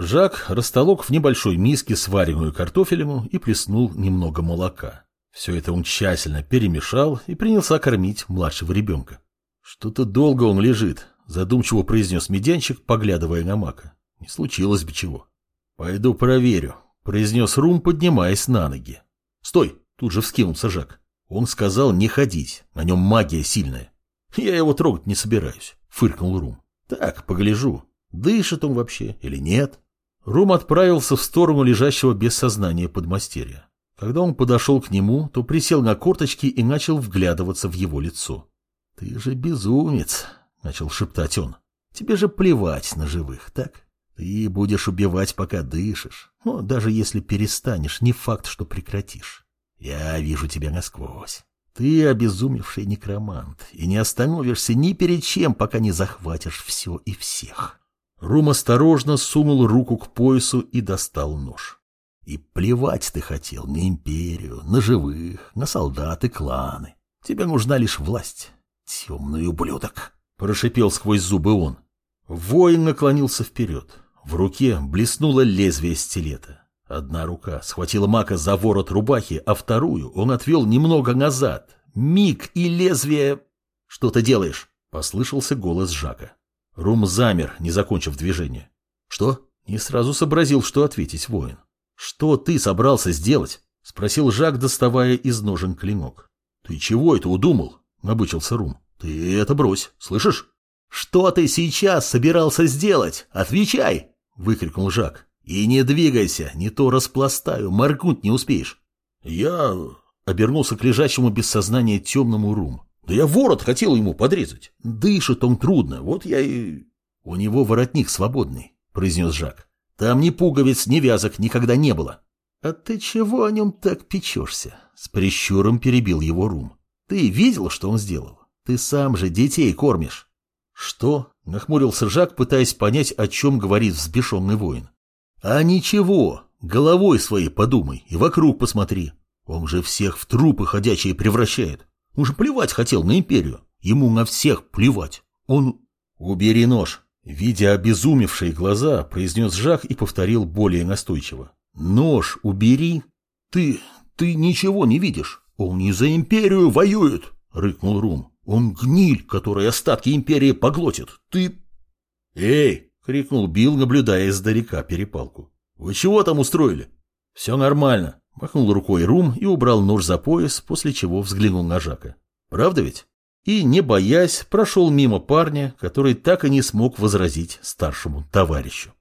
Жак растолок в небольшой миске сваренную картофелину и плеснул немного молока. Все это он тщательно перемешал и принялся кормить младшего ребенка. Что-то долго он лежит, задумчиво произнес медянчик, поглядывая на Мака. Не случилось бы чего. Пойду проверю, произнес Рум, поднимаясь на ноги. Стой, тут же вскинулся Жак. Он сказал не ходить, на нем магия сильная. Я его трогать не собираюсь, фыркнул Рум. Так, погляжу, дышит он вообще или нет. Рум отправился в сторону лежащего без сознания подмастерья. Когда он подошел к нему, то присел на корточки и начал вглядываться в его лицо. «Ты же безумец!» — начал шептать он. «Тебе же плевать на живых, так? Ты будешь убивать, пока дышишь. Но даже если перестанешь, не факт, что прекратишь. Я вижу тебя насквозь. Ты обезумевший некромант, и не остановишься ни перед чем, пока не захватишь все и всех». Рум осторожно сунул руку к поясу и достал нож. И плевать ты хотел на империю, на живых, на солдат и кланы. Тебе нужна лишь власть. Темный ублюдок. Прошипел сквозь зубы он. Воин наклонился вперед. В руке блеснуло лезвие стилета. Одна рука схватила Мака за ворот рубахи, а вторую он отвел немного назад. Миг и лезвие... «Что ты делаешь?» — послышался голос Жака. Рум замер, не закончив движение. «Что?» — не сразу сообразил, что ответить воин. «Что ты собрался сделать?» — спросил Жак, доставая из ножен клинок. «Ты чего это удумал?» — набычился Рум. «Ты это брось, слышишь?» «Что ты сейчас собирался сделать? Отвечай!» — выкрикнул Жак. «И не двигайся, не то распластаю, моргнуть не успеешь». «Я...» — обернулся к лежащему без сознания темному Рум. «Да я ворот хотел ему подрезать. Дышит он трудно, вот я и...» «У него воротник свободный», — произнес Жак. Там ни пуговиц, ни вязок никогда не было. — А ты чего о нем так печешься? — с прищуром перебил его Рум. — Ты видел, что он сделал? Ты сам же детей кормишь. — Что? — нахмурился Жак, пытаясь понять, о чем говорит взбешенный воин. — А ничего, головой своей подумай и вокруг посмотри. Он же всех в трупы ходячие превращает. Он же плевать хотел на империю. Ему на всех плевать. Он... Убери нож, Видя обезумевшие глаза, произнес Жах и повторил более настойчиво. «Нож убери!» «Ты... ты ничего не видишь! Он не за империю воюет!» — рыкнул Рум. «Он гниль, которая остатки империи поглотит! Ты...» «Эй!» — крикнул Билл, наблюдая издалека перепалку. «Вы чего там устроили?» «Все нормально!» — махнул рукой Рум и убрал нож за пояс, после чего взглянул на Жака. «Правда ведь?» и, не боясь, прошел мимо парня, который так и не смог возразить старшему товарищу.